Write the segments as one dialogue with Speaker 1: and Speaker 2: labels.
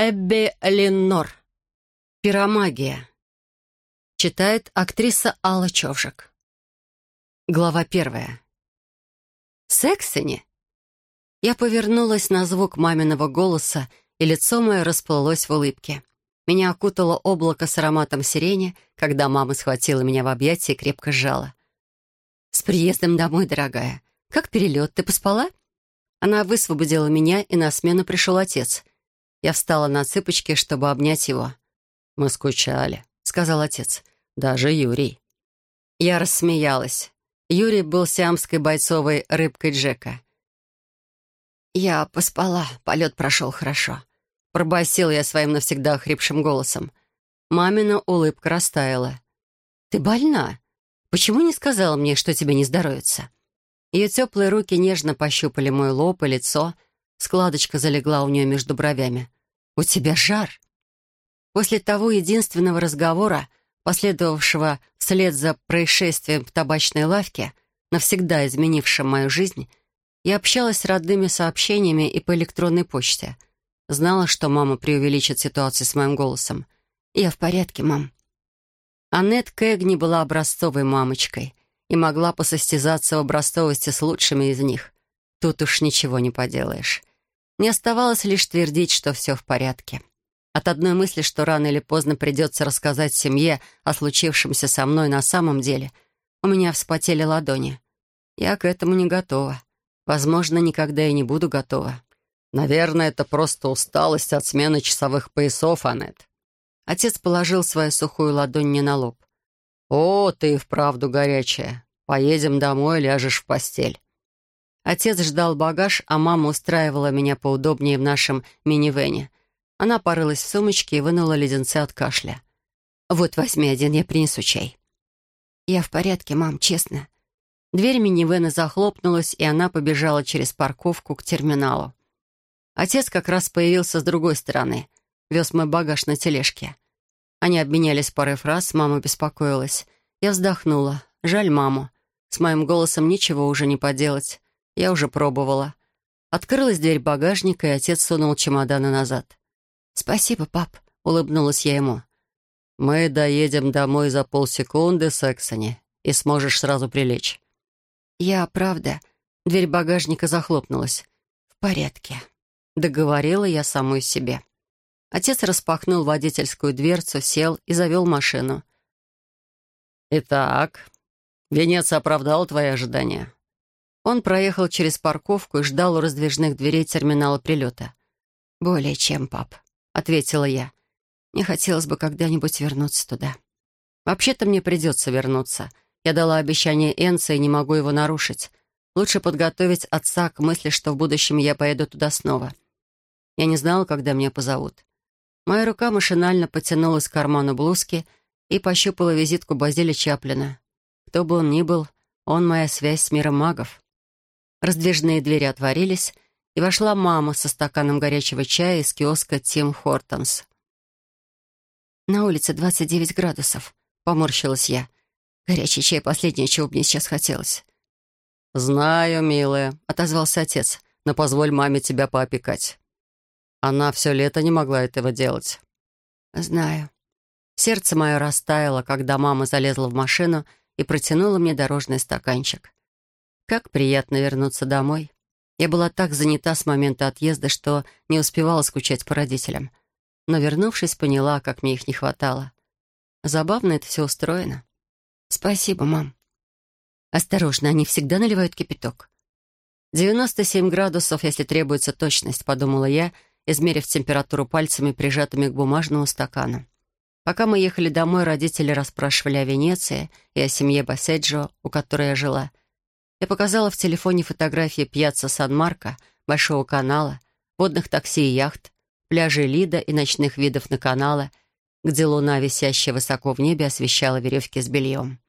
Speaker 1: Эбби Леннор. Пиромагия. Читает актриса Алла Човжик. Глава первая. «Сексини?» Я повернулась на звук маминого голоса, и лицо мое расплылось в улыбке. Меня окутало облако с ароматом сирени, когда мама схватила меня в объятия и крепко сжала. «С приездом домой, дорогая. Как перелет? Ты поспала?» Она высвободила меня, и на смену пришел отец. Я встала на цыпочки, чтобы обнять его. «Мы скучали», — сказал отец. «Даже Юрий». Я рассмеялась. Юрий был сиамской бойцовой рыбкой Джека. «Я поспала, полет прошел хорошо», — пробасил я своим навсегда охрипшим голосом. Мамина улыбка растаяла. «Ты больна? Почему не сказала мне, что тебе не здоровится?» Ее теплые руки нежно пощупали мой лоб и лицо. Складочка залегла у нее между бровями. «У тебя жар!» После того единственного разговора, последовавшего вслед за происшествием в табачной лавке, навсегда изменившим мою жизнь, я общалась с родными сообщениями и по электронной почте. Знала, что мама преувеличит ситуацию с моим голосом. «Я в порядке, мам». Аннет Кэгни была образцовой мамочкой и могла посостязаться в образцовости с лучшими из них. Тут уж ничего не поделаешь. Не оставалось лишь твердить, что все в порядке. От одной мысли, что рано или поздно придется рассказать семье о случившемся со мной на самом деле, у меня вспотели ладони. Я к этому не готова. Возможно, никогда и не буду готова.
Speaker 2: Наверное, это просто усталость от смены часовых поясов, Аннет.
Speaker 1: Отец положил свою сухую ладонь мне на лоб.
Speaker 2: «О, ты и вправду горячая. Поедем домой, ляжешь в постель».
Speaker 1: Отец ждал багаж, а мама устраивала меня поудобнее в нашем минивене. Она порылась в сумочке и вынула леденцы от кашля. «Вот, возьми один, я принесу чай». «Я в порядке, мам, честно». Дверь минивэна захлопнулась, и она побежала через парковку к терминалу. Отец как раз появился с другой стороны, вез мой багаж на тележке. Они обменялись парой фраз, мама беспокоилась. Я вздохнула. Жаль маму. С моим голосом ничего уже не поделать. Я уже пробовала. Открылась дверь багажника, и отец сунул чемоданы назад. «Спасибо, пап», — улыбнулась я ему.
Speaker 2: «Мы доедем домой за полсекунды, Сексони, и сможешь сразу прилечь».
Speaker 1: «Я, правда...» Дверь багажника захлопнулась. «В порядке», — договорила я самой себе. Отец распахнул водительскую дверцу, сел и завел машину.
Speaker 2: «Итак, Венец оправдал твои ожидания?»
Speaker 1: Он проехал через парковку и ждал у раздвижных дверей терминала прилета. «Более чем, пап», — ответила я. «Не хотелось бы когда-нибудь вернуться туда». «Вообще-то мне придется вернуться. Я дала обещание Энце и не могу его нарушить. Лучше подготовить отца к мысли, что в будущем я поеду туда снова. Я не знала, когда меня позовут. Моя рука машинально потянулась к карману блузки и пощупала визитку Базиля Чаплина. Кто бы он ни был, он моя связь с миром магов. Раздвижные двери отворились, и вошла мама со стаканом горячего чая из киоска «Тим Хортонс». «На улице 29 градусов», — поморщилась я. «Горячий чай — последнее, чего мне сейчас хотелось».
Speaker 2: «Знаю, милая», — отозвался отец, «но позволь маме тебя поопекать». Она все лето не могла этого делать.
Speaker 1: Знаю. Сердце мое растаяло, когда мама залезла в машину и протянула мне дорожный стаканчик. Как приятно вернуться домой. Я была так занята с момента отъезда, что не успевала скучать по родителям. Но, вернувшись, поняла, как мне их не хватало. Забавно это все устроено. Спасибо, мам. Осторожно, они всегда наливают кипяток. 97 градусов, если требуется точность, подумала я — измерив температуру пальцами, прижатыми к бумажному стакану. Пока мы ехали домой, родители расспрашивали о Венеции и о семье Басседжо, у которой я жила. Я показала в телефоне фотографии пьяца Сан-Марко, Большого канала, водных такси и яхт, пляжей Лида и ночных видов на каналы, где луна, висящая высоко в небе, освещала веревки с бельем.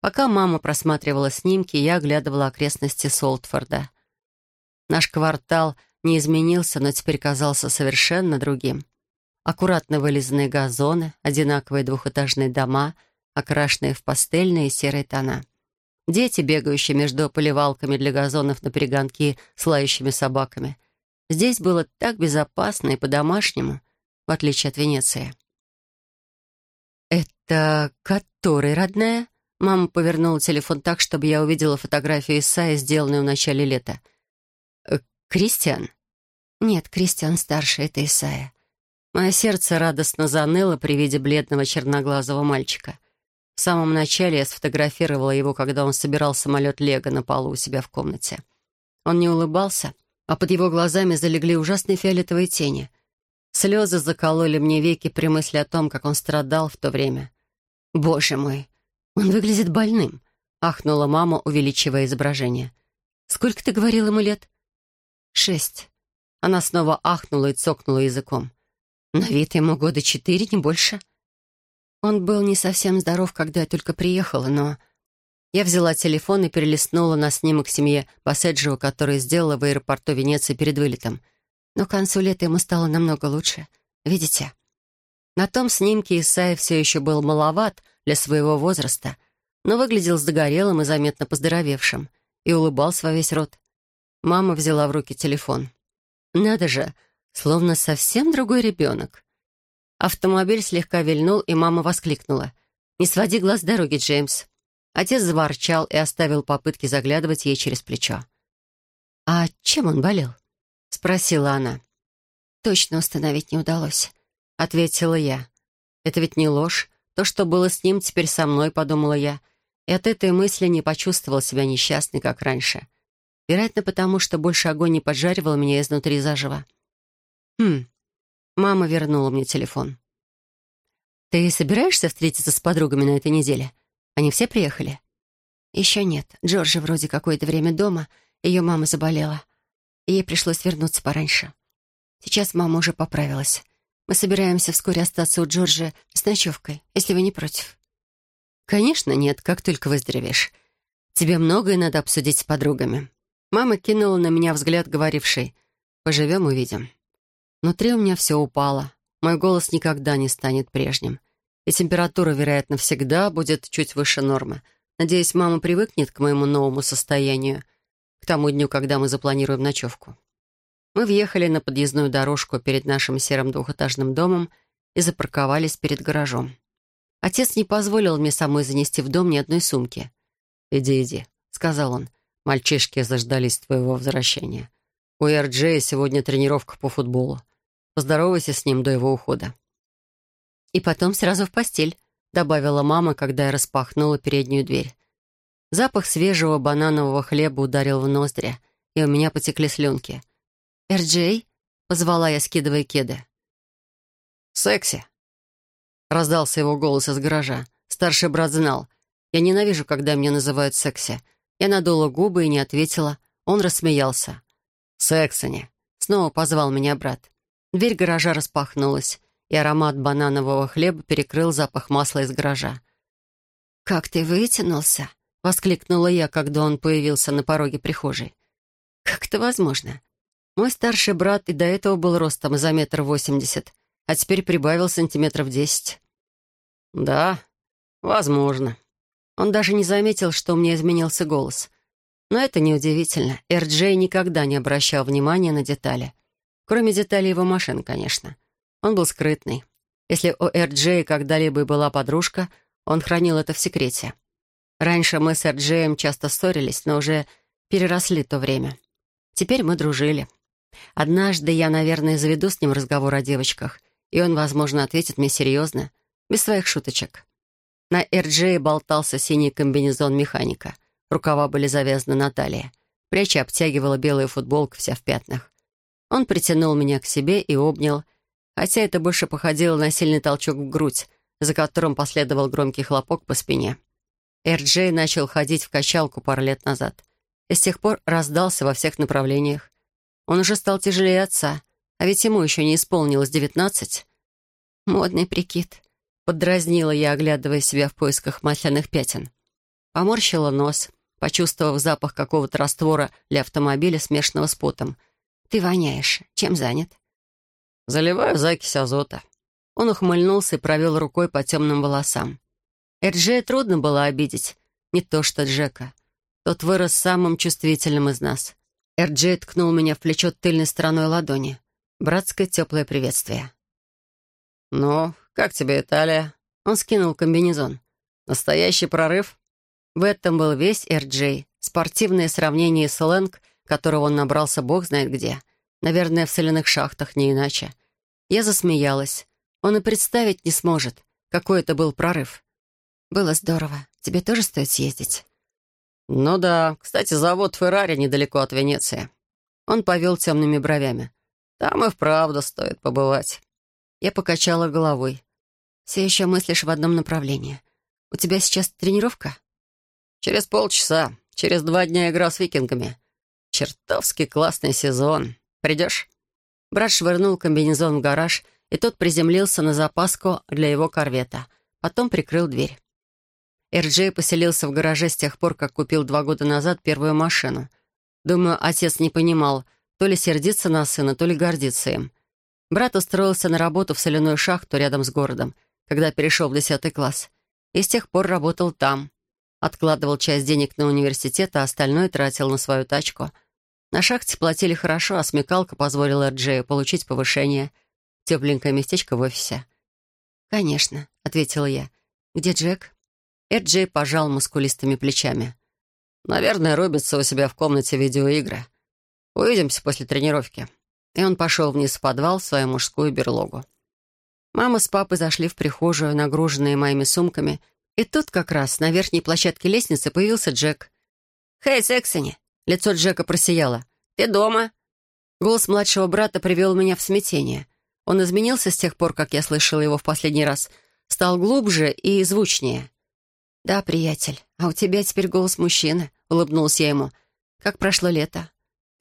Speaker 1: Пока мама просматривала снимки, я оглядывала окрестности Солтфорда. Наш квартал — не изменился, но теперь казался совершенно другим. Аккуратно вылизанные газоны, одинаковые двухэтажные дома, окрашенные в пастельные серые тона. Дети, бегающие между поливалками для газонов на перегонки с лающими собаками. Здесь было так безопасно и по-домашнему, в отличие от Венеции. «Это который, родная?» Мама повернула телефон так, чтобы я увидела фотографию Исаи, сделанную в начале лета. «Э, «Кристиан?» «Нет, Кристиан старше, это Исайя». Мое сердце радостно заныло при виде бледного черноглазого мальчика. В самом начале я сфотографировала его, когда он собирал самолет Лего на полу у себя в комнате. Он не улыбался, а под его глазами залегли ужасные фиолетовые тени. Слезы закололи мне веки при мысли о том, как он страдал в то время. «Боже мой, он выглядит больным», — ахнула мама, увеличивая изображение. «Сколько ты говорил ему лет?» «Шесть». Она снова ахнула и цокнула языком. «На вид ему года четыре, не больше». Он был не совсем здоров, когда я только приехала, но... Я взяла телефон и перелистнула на снимок семьи Басседжио, который сделала в аэропорту Венеции перед вылетом. Но к концу лета ему стало намного лучше. Видите? На том снимке Исаев все еще был маловат для своего возраста, но выглядел загорелым и заметно поздоровевшим, и улыбался во весь рот. Мама взяла в руки телефон. «Надо же, словно совсем другой ребенок. Автомобиль слегка вильнул, и мама воскликнула. «Не своди глаз с дороги, Джеймс». Отец заворчал и оставил попытки заглядывать ей через плечо. «А чем он болел?» — спросила она. «Точно установить не удалось», — ответила я. «Это ведь не ложь. То, что было с ним, теперь со мной», — подумала я. И от этой мысли не почувствовал себя несчастной, как раньше. Вероятно, потому что больше огонь не поджаривал меня изнутри заживо. «Хм, Мама вернула мне телефон. «Ты собираешься встретиться с подругами на этой неделе? Они все приехали?» «Еще нет. Джорджи вроде какое-то время дома. Ее мама заболела. Ей пришлось вернуться пораньше. Сейчас мама уже поправилась. Мы собираемся вскоре остаться у Джорджи с ночевкой, если вы не против». «Конечно нет, как только выздоровеешь. Тебе многое надо обсудить с подругами». Мама кинула на меня взгляд, говоривший «Поживем, увидим». Внутри у меня все упало. Мой голос никогда не станет прежним. И температура, вероятно, всегда будет чуть выше нормы. Надеюсь, мама привыкнет к моему новому состоянию, к тому дню, когда мы запланируем ночевку. Мы въехали на подъездную дорожку перед нашим серым двухэтажным домом и запарковались перед гаражом. Отец не позволил мне самой занести в дом ни одной сумки. «Иди, иди», — сказал он. «Мальчишки заждались твоего возвращения. У Эрджея сегодня тренировка по футболу. Поздоровайся с ним до его ухода». «И потом сразу в постель», — добавила мама, когда я распахнула переднюю дверь. Запах свежего бананового хлеба ударил в ноздри, и у меня потекли слюнки. «Эрджей?» — позвала я, скидывая кеды.
Speaker 2: «Секси!» — раздался его голос из гаража. Старший брат знал. Я ненавижу, когда меня называют секси. Я надула губы и не ответила. Он рассмеялся. «Сексони!» — снова позвал меня брат. Дверь гаража распахнулась, и аромат бананового хлеба перекрыл запах масла из гаража.
Speaker 1: «Как ты вытянулся!» — воскликнула я, когда он появился на пороге прихожей. «Как это возможно? Мой старший брат и до этого был ростом за метр восемьдесят, а теперь прибавил сантиметров десять».
Speaker 2: «Да, возможно».
Speaker 1: Он даже не заметил, что у меня изменился голос. Но это неудивительно. Эрджей никогда не обращал внимания на детали. Кроме деталей его машин, конечно. Он был скрытный. Если у Эрджея когда-либо и была подружка, он хранил это в секрете. Раньше мы с Эрджеем часто ссорились, но уже переросли то время. Теперь мы дружили. Однажды я, наверное, заведу с ним разговор о девочках, и он, возможно, ответит мне серьезно, без своих шуточек. На Эрджее болтался синий комбинезон механика. Рукава были завязаны на талии. Плечи обтягивала белая футболка, вся в пятнах. Он притянул меня к себе и обнял, хотя это больше походило на сильный толчок в грудь, за которым последовал громкий хлопок по спине. Эрджей начал ходить в качалку пару лет назад и с тех пор раздался во всех направлениях. Он уже стал тяжелее отца, а ведь ему еще не исполнилось девятнадцать. «Модный прикид», — поддразнила я, оглядывая себя в поисках масляных пятен. Поморщила нос, почувствовав запах какого-то раствора для автомобиля, смешанного с потом — «Ты воняешь. Чем занят?»
Speaker 2: «Заливаю закись азота».
Speaker 1: Он ухмыльнулся и провел рукой по темным волосам. Эрджея трудно было обидеть. Не то что Джека. Тот вырос самым чувствительным из нас.
Speaker 2: Эрджей ткнул меня в плечо тыльной стороной ладони. Братское теплое приветствие. «Ну, как тебе Италия?» Он скинул комбинезон. «Настоящий прорыв?» В этом был весь Эрджей. Спортивное сравнение с сленг, которого он набрался бог знает где. Наверное, в соляных шахтах, не иначе. Я засмеялась. Он и представить не сможет, какой это был прорыв. «Было здорово. Тебе тоже стоит съездить?» «Ну да. Кстати, завод Феррари недалеко от Венеции». Он повел темными бровями. «Там и вправду стоит побывать». Я покачала головой. «Все еще мыслишь в одном направлении. У тебя сейчас тренировка?» «Через полчаса. Через два дня игра с викингами. Чертовски классный сезон. Придешь?» Брат швырнул комбинезон в гараж, и тот приземлился на запаску для его корвета. Потом прикрыл дверь. Эрджей поселился в гараже с тех пор, как купил два года назад первую машину. Думаю, отец не понимал, то ли сердиться на сына, то ли гордиться им. Брат устроился на работу в соляную шахту рядом с городом, когда перешел в десятый класс. И с тех пор работал там. Откладывал часть денег на университет, а остальное тратил на свою тачку. На шахте платили хорошо, а смекалка позволила Джею получить повышение. Тепленькое местечко в офисе. «Конечно», — ответила я. «Где Джек?» Эджей пожал мускулистыми плечами. «Наверное, рубится у себя в комнате видеоигры. Увидимся после тренировки и он пошел вниз в подвал в свою мужскую берлогу. Мама с папой зашли в прихожую, нагруженные моими сумками, и тут как раз на верхней площадке лестницы появился Джек. «Хей, Сексони!» Лицо Джека просияло. «Ты дома?» Голос младшего брата привел меня в смятение. Он изменился с тех пор, как я слышала его в последний раз. Стал глубже и звучнее. «Да, приятель, а у тебя теперь голос мужчины», — улыбнулся я ему. «Как прошло лето?»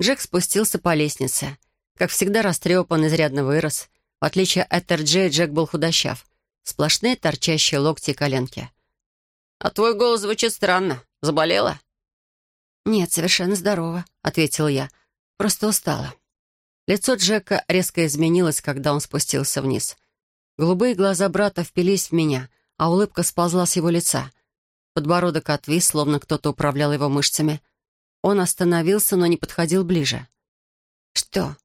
Speaker 2: Джек спустился по лестнице. Как всегда, растрепан, изрядно вырос. В отличие от Эрджея, Джек был худощав. Сплошные торчащие локти и коленки. «А твой голос звучит странно. Заболела?» «Нет, совершенно здорово», — ответил я. «Просто устала». Лицо Джека резко изменилось, когда он спустился вниз. Голубые глаза брата впились в меня, а улыбка сползла с его лица. Подбородок отвис, словно кто-то управлял его мышцами. Он остановился, но не подходил ближе. «Что,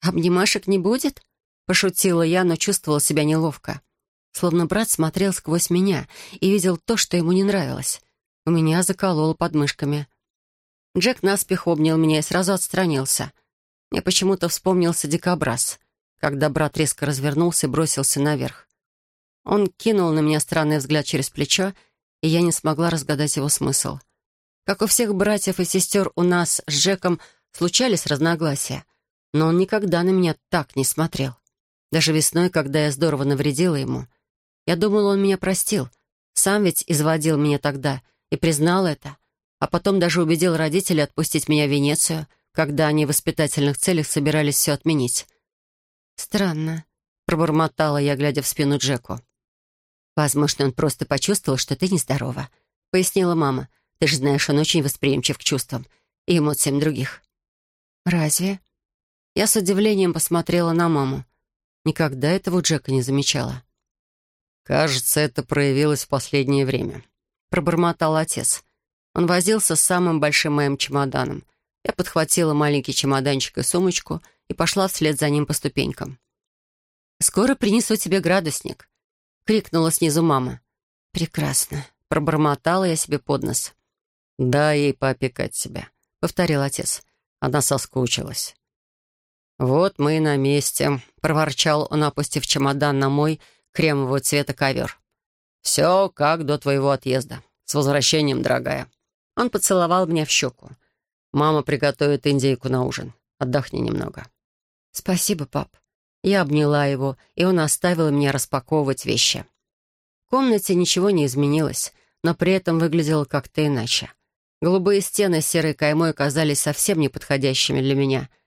Speaker 2: «Обнимашек не будет?» — пошутила я, но чувствовала себя неловко. Словно брат смотрел сквозь меня и видел то, что ему не нравилось. У меня закололо подмышками. Джек наспех обнял меня и сразу отстранился. Мне почему-то вспомнился дикобраз, когда брат резко развернулся и бросился наверх. Он кинул на меня странный взгляд через плечо, и я не смогла разгадать его смысл. Как у всех братьев и сестер, у нас с Джеком случались разногласия — но он никогда на меня так не смотрел. Даже весной, когда я здорово навредила ему. Я думала, он меня простил. Сам ведь изводил меня тогда и признал это. А потом даже убедил родителей отпустить меня в Венецию, когда они в воспитательных целях собирались все отменить. «Странно», — пробормотала я, глядя в спину Джеку. «Возможно, он просто почувствовал, что ты нездорова», — пояснила мама. «Ты же знаешь, он очень восприимчив к чувствам и эмоциям других». «Разве?» Я с удивлением посмотрела на маму. Никогда этого Джека не замечала. «Кажется, это проявилось в последнее время», — пробормотал отец. Он возился с самым большим моим чемоданом. Я подхватила маленький чемоданчик и сумочку и пошла вслед за ним по ступенькам. «Скоро принесу тебе градусник», — крикнула снизу мама. «Прекрасно», — пробормотала я себе под нос. «Дай ей поопекать себя», — повторил отец. Она соскучилась. «Вот мы и на месте», — проворчал он, опустив чемодан на мой кремового цвета ковер. «Все как до твоего отъезда. С возвращением, дорогая». Он поцеловал меня в щеку. «Мама приготовит индейку на ужин. Отдохни немного». «Спасибо, пап». Я обняла его, и он оставил меня распаковывать вещи. В комнате ничего не изменилось, но при этом выглядело как-то иначе. Голубые стены с серой каймой казались совсем неподходящими для меня —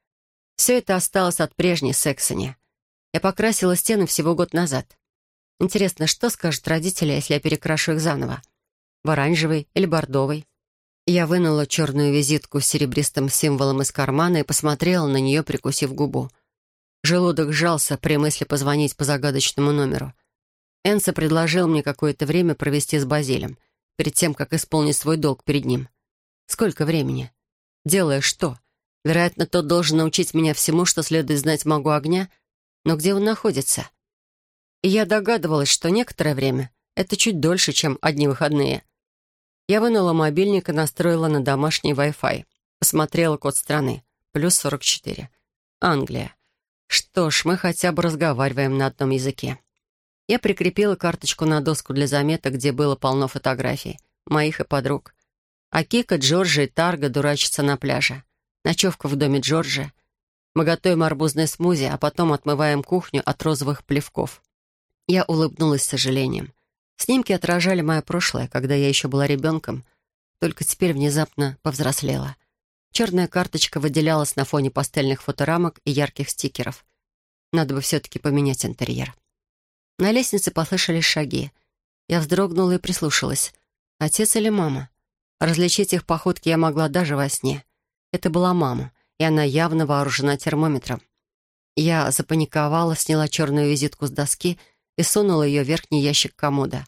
Speaker 2: все это осталось от прежней Сексони. Я покрасила стены всего год назад. Интересно, что скажут родители, если я перекрашу их заново? В оранжевый или бордовый? Я вынула черную визитку с серебристым символом из кармана и посмотрела на нее, прикусив губу. Желудок сжался при мысли позвонить по загадочному номеру. Энса предложил мне какое-то время провести с Базилем, перед тем, как исполнить свой долг перед ним. Сколько времени? Делая что? Вероятно, тот должен научить меня всему, что следует знать магу огня, но где он находится? И я догадывалась, что некоторое время — это чуть дольше, чем одни выходные. Я вынула мобильник и настроила на домашний Wi-Fi. Посмотрела код страны. Плюс 44. Англия. Что ж, мы хотя бы разговариваем на одном языке. Я прикрепила карточку на доску для заметок, где было полно фотографий. Моих и подруг. А Кика, Джорджи и Тарга дурачатся на пляже. Ночевка в доме Джорджа. Мы готовим арбузный смузи, а потом отмываем кухню от розовых плевков. Я улыбнулась с сожалением. Снимки отражали мое прошлое, когда я еще была ребенком, только теперь внезапно повзрослела. Черная карточка выделялась на фоне пастельных фоторамок и ярких стикеров. Надо бы все-таки поменять интерьер. На лестнице послышались шаги. Я вздрогнула и прислушалась. Отец или мама? Различить их походки я могла даже во сне. Это была мама, и она явно вооружена термометром. Я запаниковала, сняла черную визитку с доски и сунула ее в верхний ящик комода.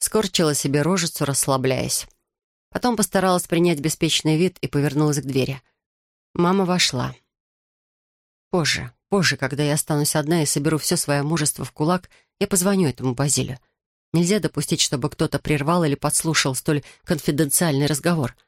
Speaker 2: Скорчила себе рожицу, расслабляясь. Потом постаралась принять беспечный вид и повернулась к двери. Мама вошла. Позже, позже, когда я останусь одна и соберу все свое мужество в кулак, я позвоню этому Базилю. Нельзя допустить, чтобы кто-то прервал или подслушал столь конфиденциальный разговор —